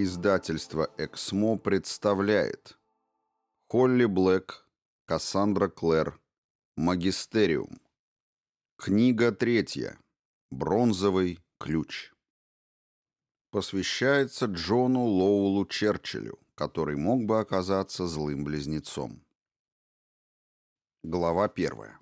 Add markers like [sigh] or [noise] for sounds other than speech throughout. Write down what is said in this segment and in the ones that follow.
Издательство «Эксмо» представляет Холли Блэк, Кассандра Клэр, Магистериум. Книга третья. Бронзовый ключ. Посвящается Джону Лоулу Черчиллю, который мог бы оказаться злым близнецом. Глава первая.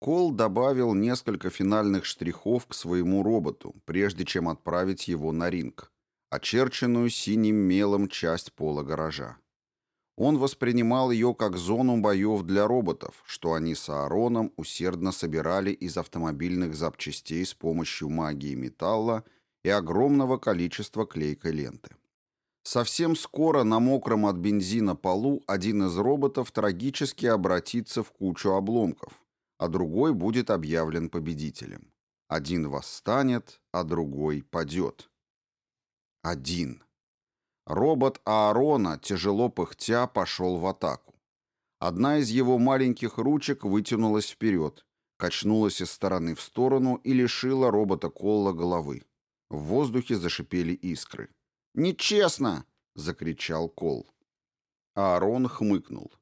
Кол добавил несколько финальных штрихов к своему роботу, прежде чем отправить его на ринг, очерченную синим мелом часть пола гаража. Он воспринимал ее как зону боев для роботов, что они с Аароном усердно собирали из автомобильных запчастей с помощью магии металла и огромного количества клейкой ленты. Совсем скоро на мокром от бензина полу один из роботов трагически обратится в кучу обломков, а другой будет объявлен победителем. Один восстанет, а другой падет. Один. Робот Аарона, тяжело пыхтя, пошел в атаку. Одна из его маленьких ручек вытянулась вперед, качнулась из стороны в сторону и лишила робота Колла головы. В воздухе зашипели искры. «Нечестно!» — закричал Кол. Аарон хмыкнул.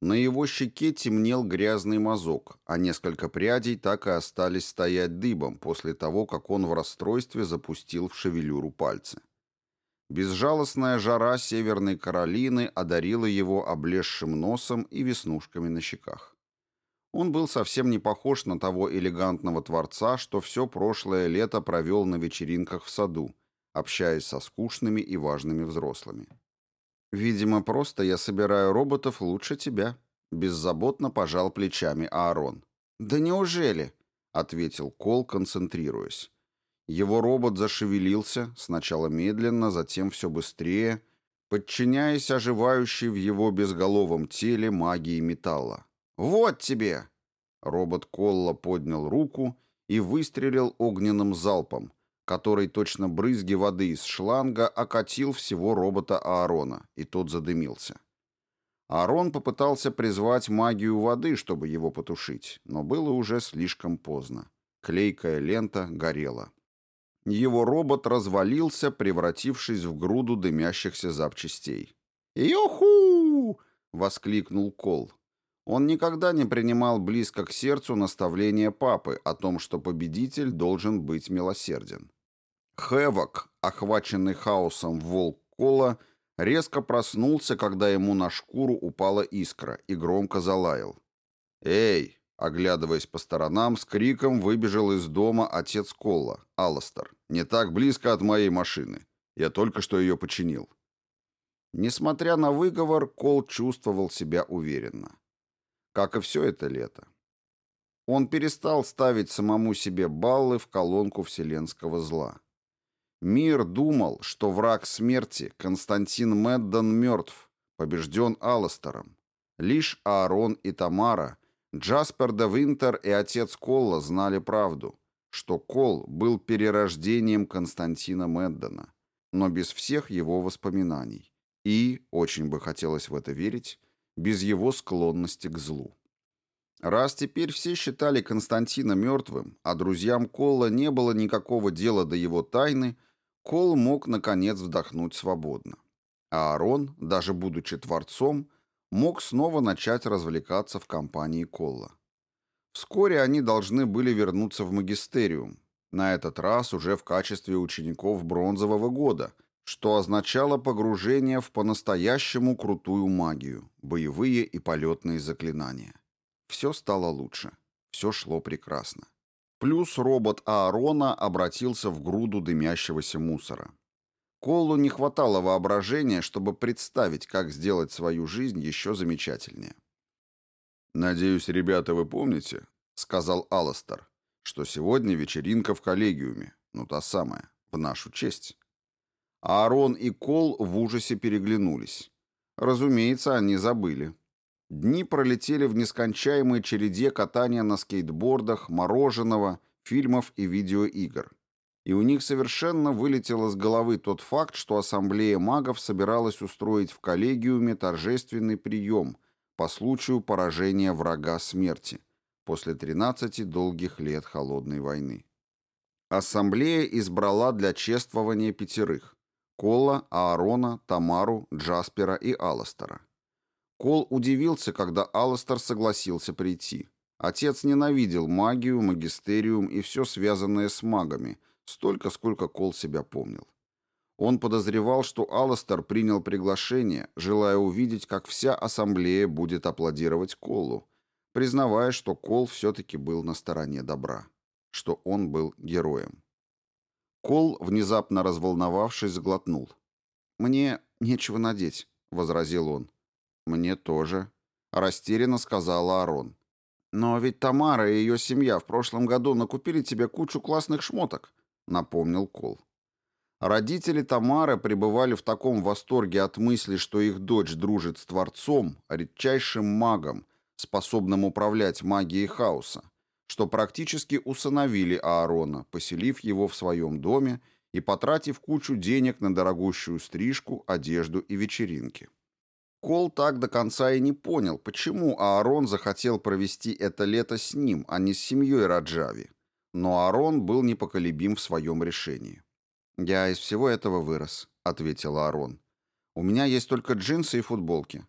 На его щеке темнел грязный мазок, а несколько прядей так и остались стоять дыбом после того, как он в расстройстве запустил в шевелюру пальцы. Безжалостная жара Северной Каролины одарила его облезшим носом и веснушками на щеках. Он был совсем не похож на того элегантного творца, что все прошлое лето провел на вечеринках в саду, общаясь со скучными и важными взрослыми. «Видимо, просто я собираю роботов лучше тебя», — беззаботно пожал плечами Аарон. «Да неужели?» — ответил Кол, концентрируясь. Его робот зашевелился, сначала медленно, затем все быстрее, подчиняясь оживающей в его безголовом теле магии металла. «Вот тебе!» Робот Колла поднял руку и выстрелил огненным залпом, который точно брызги воды из шланга окатил всего робота Аарона, и тот задымился. Аарон попытался призвать магию воды, чтобы его потушить, но было уже слишком поздно. Клейкая лента горела. Его робот развалился, превратившись в груду дымящихся запчастей. «Юху!» — воскликнул Кол. Он никогда не принимал близко к сердцу наставления папы о том, что победитель должен быть милосерден. Хэвок, охваченный хаосом волк Кола, резко проснулся, когда ему на шкуру упала искра, и громко залаял. «Эй!» — оглядываясь по сторонам, с криком выбежал из дома отец Колла, Алластер. «Не так близко от моей машины. Я только что ее починил». Несмотря на выговор, Кол чувствовал себя уверенно. Как и все это лето. Он перестал ставить самому себе баллы в колонку вселенского зла. Мир думал, что враг смерти, Константин Меддон, мертв, побежден Алластером. Лишь Аарон и Тамара, Джаспер де Винтер и отец Колла знали правду, что Кол был перерождением Константина Меддона, но без всех его воспоминаний. И, очень бы хотелось в это верить, без его склонности к злу. Раз теперь все считали Константина мертвым, а друзьям Колла не было никакого дела до его тайны, Кол мог, наконец, вдохнуть свободно. А Аарон, даже будучи творцом, мог снова начать развлекаться в компании Колла. Вскоре они должны были вернуться в магистериум, на этот раз уже в качестве учеников бронзового года, что означало погружение в по-настоящему крутую магию, боевые и полетные заклинания. Все стало лучше. Все шло прекрасно. Плюс робот Аарона обратился в груду дымящегося мусора. Колу не хватало воображения, чтобы представить, как сделать свою жизнь еще замечательнее. «Надеюсь, ребята, вы помните, — сказал Алластер, — что сегодня вечеринка в коллегиуме, ну та самая, в нашу честь». Аарон и Кол в ужасе переглянулись. Разумеется, они забыли. Дни пролетели в нескончаемой череде катания на скейтбордах, мороженого, фильмов и видеоигр. И у них совершенно вылетел из головы тот факт, что ассамблея магов собиралась устроить в коллегиуме торжественный прием по случаю поражения врага смерти после 13 долгих лет холодной войны. Ассамблея избрала для чествования пятерых Колла, Аарона, Тамару, Джаспера и Алластера. Кол удивился, когда Алластер согласился прийти. Отец ненавидел магию, магистериум и все связанное с магами, столько, сколько Кол себя помнил. Он подозревал, что Алластер принял приглашение, желая увидеть, как вся ассамблея будет аплодировать Колу, признавая, что Кол все-таки был на стороне добра, что он был героем. Кол, внезапно разволновавшись, сглотнул. «Мне нечего надеть», — возразил он. «Мне тоже», — растерянно сказала Арон. «Но ведь Тамара и ее семья в прошлом году накупили тебе кучу классных шмоток», — напомнил Кол. Родители Тамары пребывали в таком восторге от мысли, что их дочь дружит с Творцом, редчайшим магом, способным управлять магией хаоса, что практически усыновили Аарона, поселив его в своем доме и потратив кучу денег на дорогущую стрижку, одежду и вечеринки. Кол так до конца и не понял, почему Аарон захотел провести это лето с ним, а не с семьей Раджави. Но Аарон был непоколебим в своем решении. «Я из всего этого вырос», — ответил Аарон. «У меня есть только джинсы и футболки».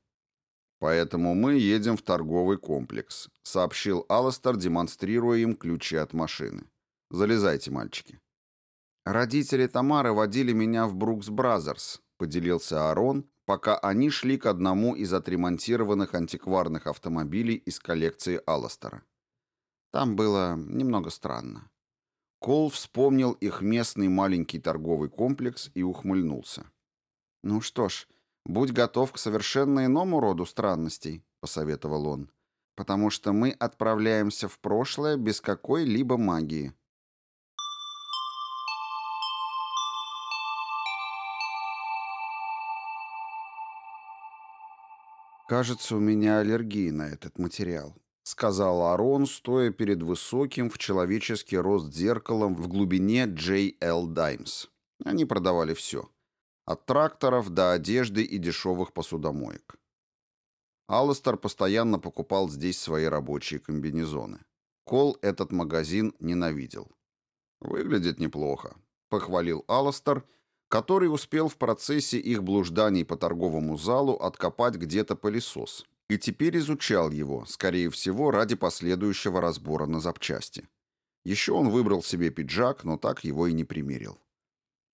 «Поэтому мы едем в торговый комплекс», — сообщил Алластер, демонстрируя им ключи от машины. «Залезайте, мальчики». «Родители Тамары водили меня в Брукс Бразерс», — поделился Аарон, пока они шли к одному из отремонтированных антикварных автомобилей из коллекции Алластера. Там было немного странно. Кол вспомнил их местный маленький торговый комплекс и ухмыльнулся. «Ну что ж, будь готов к совершенно иному роду странностей», — посоветовал он, «потому что мы отправляемся в прошлое без какой-либо магии». «Кажется, у меня аллергия на этот материал», сказал Арон, стоя перед высоким в человеческий рост зеркалом в глубине J.L. Dimes. Они продавали все. От тракторов до одежды и дешевых посудомоек. Алластер постоянно покупал здесь свои рабочие комбинезоны. Кол этот магазин ненавидел. «Выглядит неплохо», — похвалил Алластер, который успел в процессе их блужданий по торговому залу откопать где-то пылесос и теперь изучал его, скорее всего, ради последующего разбора на запчасти. Еще он выбрал себе пиджак, но так его и не примерил.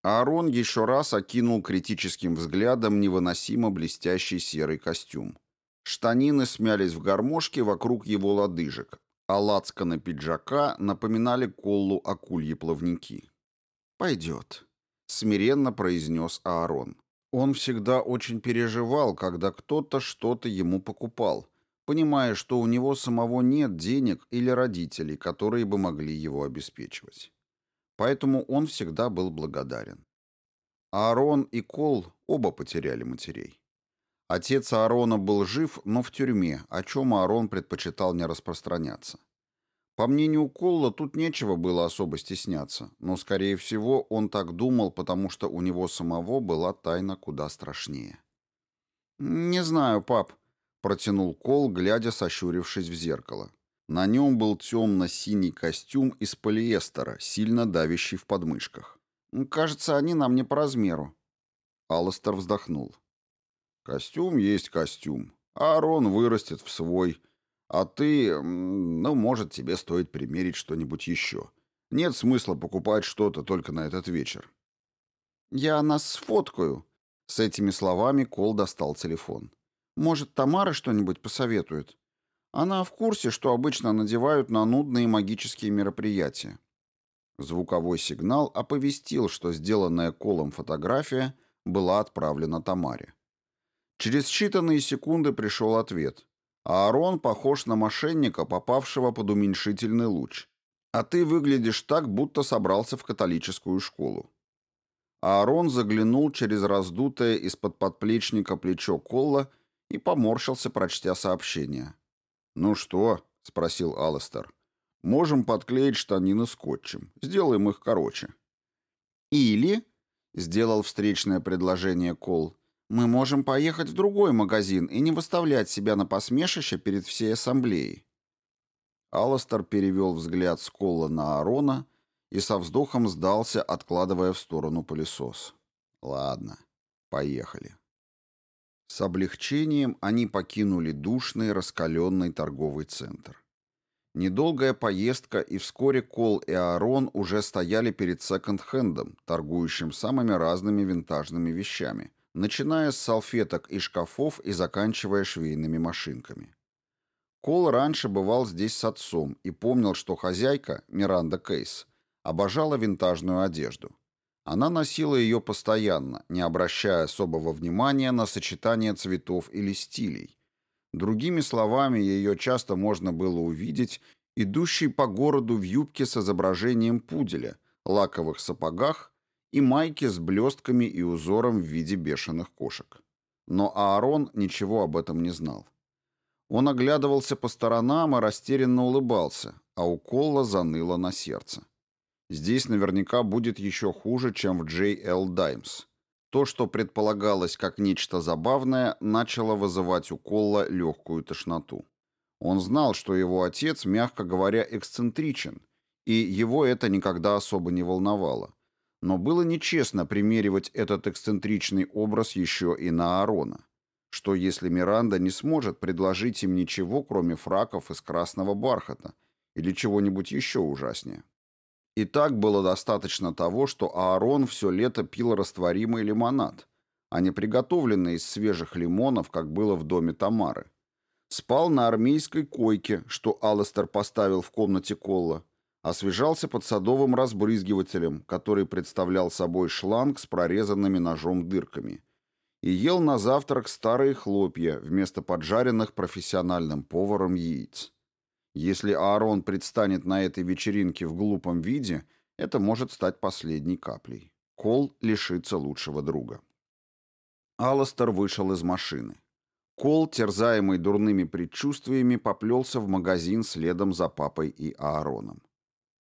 Аарон еще раз окинул критическим взглядом невыносимо блестящий серый костюм. Штанины смялись в гармошке вокруг его лодыжек, а лацканы пиджака напоминали коллу акульи плавники. «Пойдет», — смиренно произнес Аарон. Он всегда очень переживал, когда кто-то что-то ему покупал, понимая, что у него самого нет денег или родителей, которые бы могли его обеспечивать. Поэтому он всегда был благодарен. Аарон и Кол оба потеряли матерей. Отец Аарона был жив, но в тюрьме, о чем Аарон предпочитал не распространяться. По мнению Колла, тут нечего было особо стесняться, но, скорее всего, он так думал, потому что у него самого была тайна куда страшнее. «Не знаю, пап», — протянул Кол, глядя, сощурившись в зеркало. На нем был темно-синий костюм из полиэстера, сильно давящий в подмышках. «Кажется, они нам не по размеру». Алластер вздохнул. «Костюм есть костюм. а Арон вырастет в свой». А ты, ну, может, тебе стоит примерить что-нибудь еще. Нет смысла покупать что-то только на этот вечер. Я нас сфоткаю. С этими словами Кол достал телефон. Может, Тамара что-нибудь посоветует? Она в курсе, что обычно надевают на нудные магические мероприятия. Звуковой сигнал оповестил, что сделанная Колом фотография была отправлена Тамаре. Через считанные секунды пришел ответ. Аарон похож на мошенника, попавшего под уменьшительный луч. А ты выглядишь так, будто собрался в католическую школу. Аарон заглянул через раздутое из-под подплечника плечо Колла и поморщился, прочтя сообщение. «Ну что?» — спросил Алластер. «Можем подклеить штанины скотчем. Сделаем их короче». «Или...» — сделал встречное предложение Кол. Мы можем поехать в другой магазин и не выставлять себя на посмешище перед всей ассамблеей. Алластер перевел взгляд с Колла на Арона и со вздохом сдался, откладывая в сторону пылесос. Ладно, поехали. С облегчением они покинули душный, раскаленный торговый центр. Недолгая поездка, и вскоре Кол и Аарон уже стояли перед секонд-хендом, торгующим самыми разными винтажными вещами, начиная с салфеток и шкафов и заканчивая швейными машинками. Кол раньше бывал здесь с отцом и помнил, что хозяйка, Миранда Кейс, обожала винтажную одежду. Она носила ее постоянно, не обращая особого внимания на сочетание цветов или стилей, Другими словами, ее часто можно было увидеть идущей по городу в юбке с изображением пуделя, лаковых сапогах и майке с блестками и узором в виде бешеных кошек. Но Аарон ничего об этом не знал. Он оглядывался по сторонам и растерянно улыбался, а у заныло на сердце. Здесь наверняка будет еще хуже, чем в J.L. Даймс. То, что предполагалось как нечто забавное, начало вызывать у Колла легкую тошноту. Он знал, что его отец, мягко говоря, эксцентричен, и его это никогда особо не волновало. Но было нечестно примеривать этот эксцентричный образ еще и на Аарона. Что если Миранда не сможет предложить им ничего, кроме фраков из красного бархата или чего-нибудь еще ужаснее? И так было достаточно того, что Аарон все лето пил растворимый лимонад, а не приготовленный из свежих лимонов, как было в доме Тамары. Спал на армейской койке, что Алластер поставил в комнате Колла, освежался под садовым разбрызгивателем, который представлял собой шланг с прорезанными ножом дырками, и ел на завтрак старые хлопья вместо поджаренных профессиональным поваром яиц. Если Аарон предстанет на этой вечеринке в глупом виде, это может стать последней каплей. Кол лишится лучшего друга. Алластер вышел из машины. Кол, терзаемый дурными предчувствиями, поплелся в магазин следом за папой и Аароном.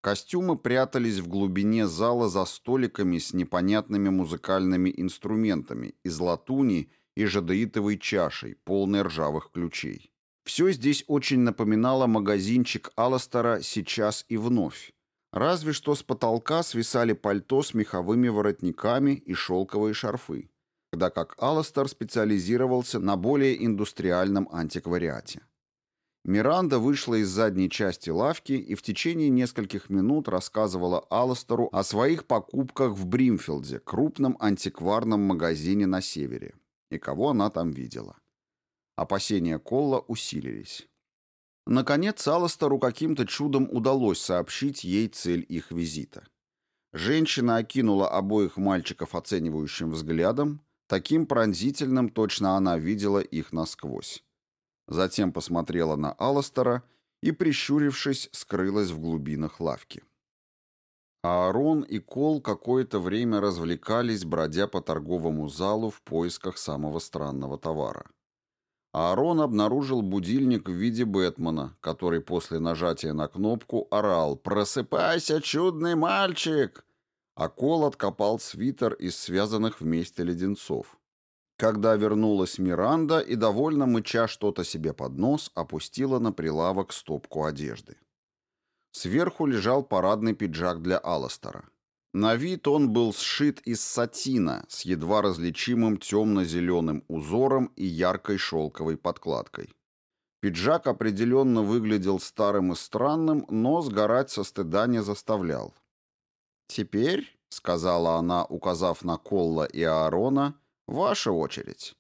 Костюмы прятались в глубине зала за столиками с непонятными музыкальными инструментами из латуни и жадеитовой чашей, полной ржавых ключей. Все здесь очень напоминало магазинчик Алластера «Сейчас и вновь». Разве что с потолка свисали пальто с меховыми воротниками и шелковые шарфы, тогда как Алластер специализировался на более индустриальном антиквариате. Миранда вышла из задней части лавки и в течение нескольких минут рассказывала Алластеру о своих покупках в Бримфилде, крупном антикварном магазине на севере, и кого она там видела. Опасения Колла усилились. Наконец, Алластеру каким-то чудом удалось сообщить ей цель их визита. Женщина окинула обоих мальчиков оценивающим взглядом, таким пронзительным точно она видела их насквозь. Затем посмотрела на Алластера и, прищурившись, скрылась в глубинах лавки. Аарон и Кол какое-то время развлекались, бродя по торговому залу в поисках самого странного товара. Аарон обнаружил будильник в виде Бэтмена, который после нажатия на кнопку орал «Просыпайся, чудный мальчик!» А Кол откопал свитер из связанных вместе леденцов. Когда вернулась Миранда и, довольно мыча что-то себе под нос, опустила на прилавок стопку одежды. Сверху лежал парадный пиджак для Алластера. На вид он был сшит из сатина с едва различимым темно-зеленым узором и яркой шелковой подкладкой. Пиджак определенно выглядел старым и странным, но сгорать со стыда не заставлял. «Теперь», — сказала она, указав на Колла и Аарона, — «ваша очередь».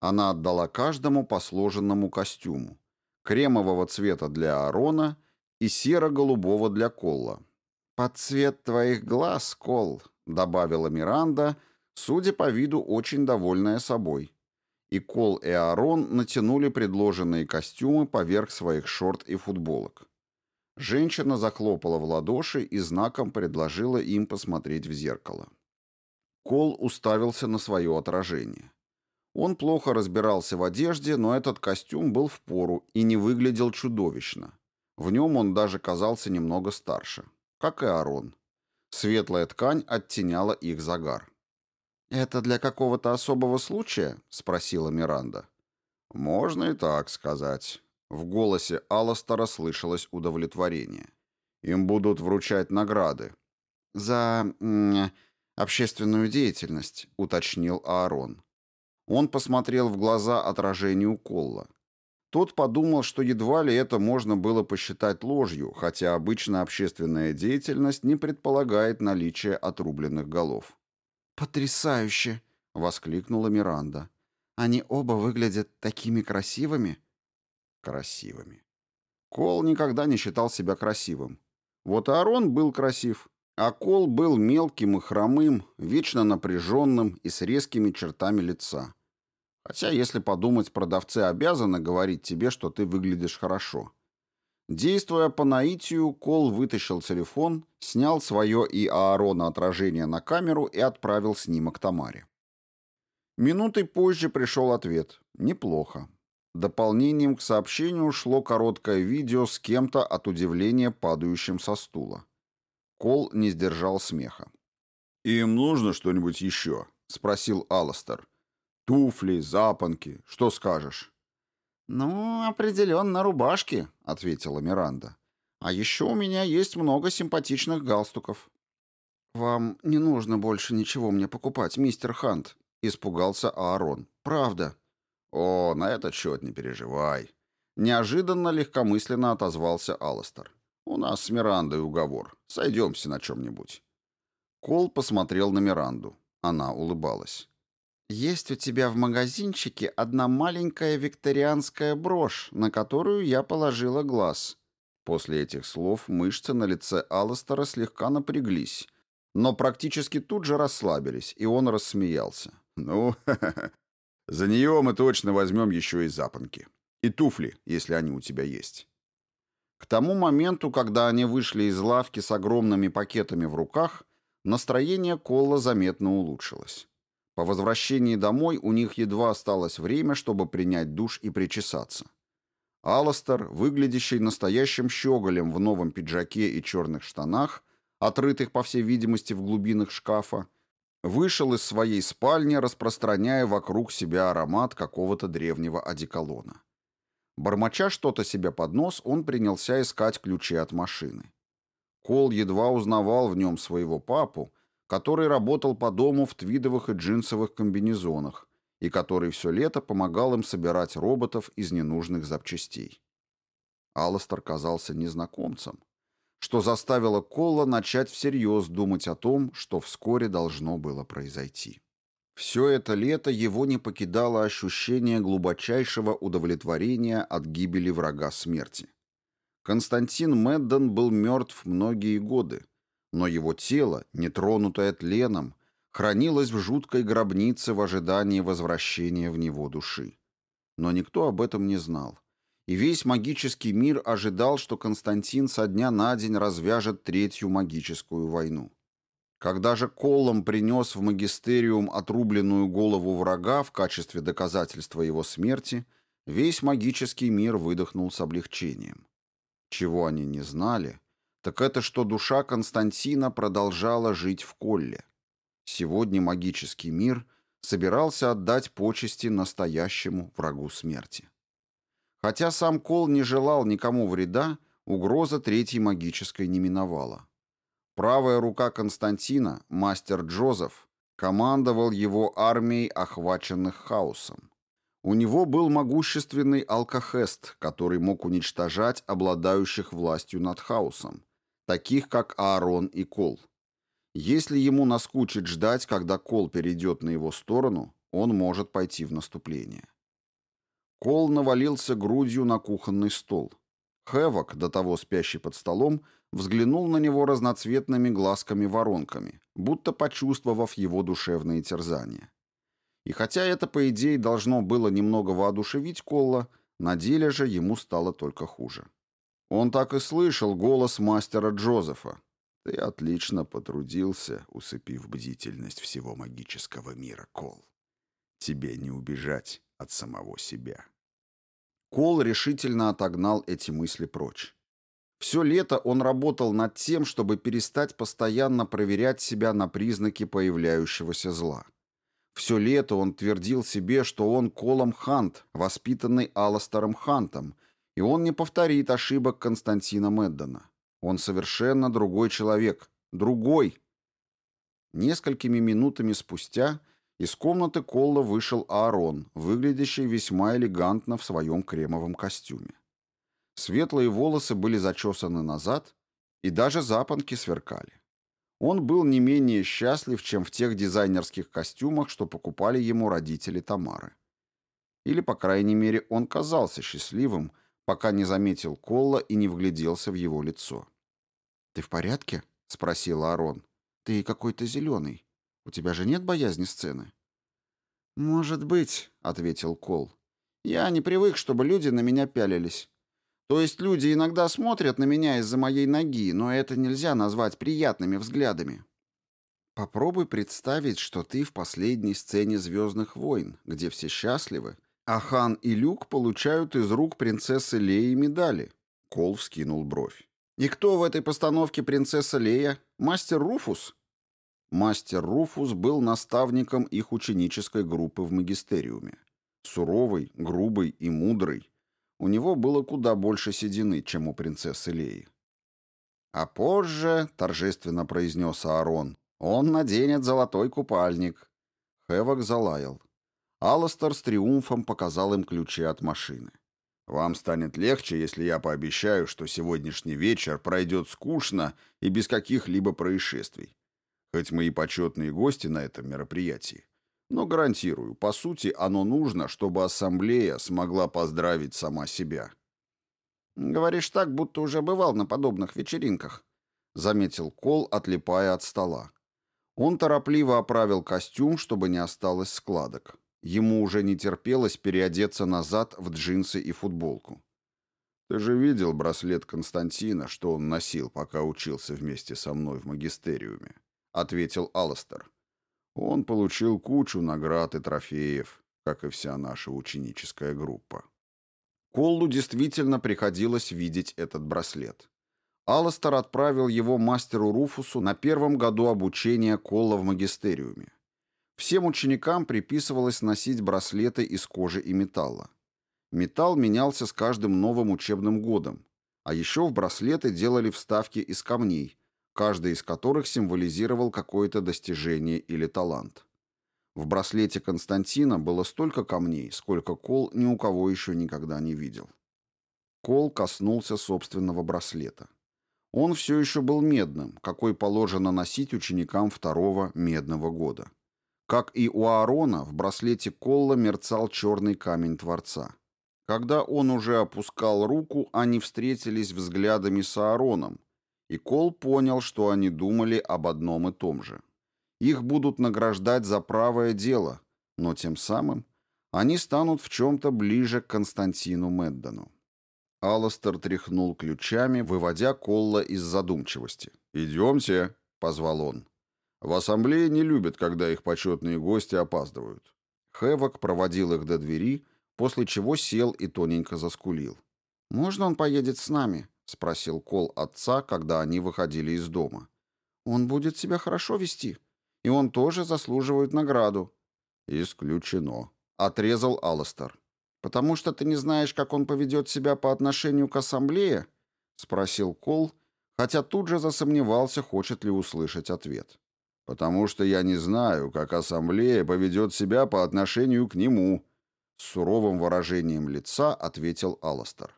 Она отдала каждому по сложенному костюму. Кремового цвета для Аарона и серо-голубого для Колла. «Под цвет твоих глаз, Кол», — добавила Миранда, судя по виду, очень довольная собой. И Кол и Аарон натянули предложенные костюмы поверх своих шорт и футболок. Женщина захлопала в ладоши и знаком предложила им посмотреть в зеркало. Кол уставился на свое отражение. Он плохо разбирался в одежде, но этот костюм был в пору и не выглядел чудовищно. В нем он даже казался немного старше как и Арон. Светлая ткань оттеняла их загар. «Это для какого-то особого случая?» — спросила Миранда. «Можно и так сказать». В голосе Алластера слышалось удовлетворение. «Им будут вручать награды». «За... «Общественную деятельность», — уточнил Аарон. Он посмотрел в глаза отражению Колла. Тот подумал, что едва ли это можно было посчитать ложью, хотя обычно общественная деятельность не предполагает наличие отрубленных голов. «Потрясающе!» — воскликнула Миранда. «Они оба выглядят такими красивыми». Красивыми. Кол никогда не считал себя красивым. Вот Аарон был красив, а Кол был мелким и хромым, вечно напряженным и с резкими чертами лица. Хотя, если подумать, продавцы обязаны говорить тебе, что ты выглядишь хорошо. Действуя по наитию, Кол вытащил телефон, снял свое и Аарона отражение на камеру и отправил снимок Тамаре. Минутой позже пришел ответ. Неплохо. Дополнением к сообщению шло короткое видео с кем-то от удивления падающим со стула. Кол не сдержал смеха. «Им нужно что-нибудь еще?» — спросил Алластер. «Туфли, запонки, что скажешь?» «Ну, определенно рубашки», — ответила Миранда. «А еще у меня есть много симпатичных галстуков». «Вам не нужно больше ничего мне покупать, мистер Хант», — испугался Аарон. «Правда». «О, на этот счет не переживай». Неожиданно легкомысленно отозвался Алластер. «У нас с Мирандой уговор. Сойдемся на чем-нибудь». Кол посмотрел на Миранду. Она улыбалась. «Есть у тебя в магазинчике одна маленькая викторианская брошь, на которую я положила глаз». После этих слов мышцы на лице Алластера слегка напряглись, но практически тут же расслабились, и он рассмеялся. «Ну, [laughs] за нее мы точно возьмем еще и запонки. И туфли, если они у тебя есть». К тому моменту, когда они вышли из лавки с огромными пакетами в руках, настроение Колла заметно улучшилось. По возвращении домой у них едва осталось время, чтобы принять душ и причесаться. Алластер, выглядящий настоящим щеголем в новом пиджаке и черных штанах, отрытых, по всей видимости, в глубинах шкафа, вышел из своей спальни, распространяя вокруг себя аромат какого-то древнего одеколона. Бормоча что-то себе под нос, он принялся искать ключи от машины. Кол едва узнавал в нем своего папу, который работал по дому в твидовых и джинсовых комбинезонах и который все лето помогал им собирать роботов из ненужных запчастей. Алластер казался незнакомцем, что заставило Колла начать всерьез думать о том, что вскоре должно было произойти. Все это лето его не покидало ощущение глубочайшего удовлетворения от гибели врага смерти. Константин Меддон был мертв многие годы, но его тело, нетронутое тленом, хранилось в жуткой гробнице в ожидании возвращения в него души. Но никто об этом не знал. И весь магический мир ожидал, что Константин со дня на день развяжет третью магическую войну. Когда же Коллом принес в магистериум отрубленную голову врага в качестве доказательства его смерти, весь магический мир выдохнул с облегчением. Чего они не знали, так это что душа Константина продолжала жить в Колле. Сегодня магический мир собирался отдать почести настоящему врагу смерти. Хотя сам Кол не желал никому вреда, угроза третьей магической не миновала. Правая рука Константина, мастер Джозеф, командовал его армией, охваченных хаосом. У него был могущественный алкохест, который мог уничтожать обладающих властью над хаосом, таких как Аарон и Кол. Если ему наскучит ждать, когда Кол перейдет на его сторону, он может пойти в наступление. Кол навалился грудью на кухонный стол. Хэвок, до того спящий под столом, взглянул на него разноцветными глазками-воронками, будто почувствовав его душевные терзания. И хотя это, по идее, должно было немного воодушевить Колла, на деле же ему стало только хуже. Он так и слышал голос мастера Джозефа. «Ты отлично потрудился, усыпив бдительность всего магического мира, Кол. Тебе не убежать от самого себя». Кол решительно отогнал эти мысли прочь. Все лето он работал над тем, чтобы перестать постоянно проверять себя на признаки появляющегося зла. Все лето он твердил себе, что он Колом Хант, воспитанный Аластером Хантом, и он не повторит ошибок Константина Меддона. Он совершенно другой человек. Другой. Несколькими минутами спустя из комнаты Колла вышел Аарон, выглядящий весьма элегантно в своем кремовом костюме. Светлые волосы были зачесаны назад, и даже запонки сверкали. Он был не менее счастлив, чем в тех дизайнерских костюмах, что покупали ему родители Тамары. Или, по крайней мере, он казался счастливым, пока не заметил Колла и не вгляделся в его лицо. «Ты в порядке?» — спросил Арон. «Ты какой-то зеленый. У тебя же нет боязни сцены?» «Может быть», — ответил Кол. «Я не привык, чтобы люди на меня пялились. То есть люди иногда смотрят на меня из-за моей ноги, но это нельзя назвать приятными взглядами». Попробуй представить, что ты в последней сцене «Звездных войн», где все счастливы, а Хан и Люк получают из рук принцессы Леи медали. Кол вскинул бровь. И кто в этой постановке принцесса Лея? Мастер Руфус? Мастер Руфус был наставником их ученической группы в магистериуме. Суровый, грубый и мудрый. У него было куда больше седины, чем у принцессы Леи. А позже, торжественно произнес Аарон, он наденет золотой купальник. Хевок залаял. Алластер с триумфом показал им ключи от машины. «Вам станет легче, если я пообещаю, что сегодняшний вечер пройдет скучно и без каких-либо происшествий. Хоть мы и почетные гости на этом мероприятии. Но гарантирую, по сути, оно нужно, чтобы ассамблея смогла поздравить сама себя». «Говоришь так, будто уже бывал на подобных вечеринках», — заметил Кол, отлипая от стола. Он торопливо оправил костюм, чтобы не осталось складок. Ему уже не терпелось переодеться назад в джинсы и футболку. «Ты же видел браслет Константина, что он носил, пока учился вместе со мной в магистериуме?» — ответил Алластер. «Он получил кучу наград и трофеев, как и вся наша ученическая группа». Коллу действительно приходилось видеть этот браслет. Алластер отправил его мастеру Руфусу на первом году обучения Колла в магистериуме. Всем ученикам приписывалось носить браслеты из кожи и металла. Металл менялся с каждым новым учебным годом, а еще в браслеты делали вставки из камней, каждый из которых символизировал какое-то достижение или талант. В браслете Константина было столько камней, сколько Кол ни у кого еще никогда не видел. Кол коснулся собственного браслета. Он все еще был медным, какой положено носить ученикам второго медного года. Как и у Аарона, в браслете Колла мерцал черный камень Творца. Когда он уже опускал руку, они встретились взглядами с Аароном, и Кол понял, что они думали об одном и том же. Их будут награждать за правое дело, но тем самым они станут в чем-то ближе к Константину Меддону. Алластер тряхнул ключами, выводя Колла из задумчивости. «Идемте», — позвал он. В ассамблее не любят, когда их почетные гости опаздывают. Хэвок проводил их до двери, после чего сел и тоненько заскулил. «Можно он поедет с нами?» — спросил Кол отца, когда они выходили из дома. «Он будет себя хорошо вести, и он тоже заслуживает награду». «Исключено», — отрезал Алластер. «Потому что ты не знаешь, как он поведет себя по отношению к ассамблее?» — спросил Кол, хотя тут же засомневался, хочет ли услышать ответ потому что я не знаю, как ассамблея поведет себя по отношению к нему», — с суровым выражением лица ответил Алластер.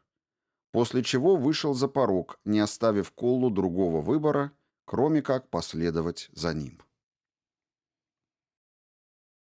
После чего вышел за порог, не оставив Коллу другого выбора, кроме как последовать за ним.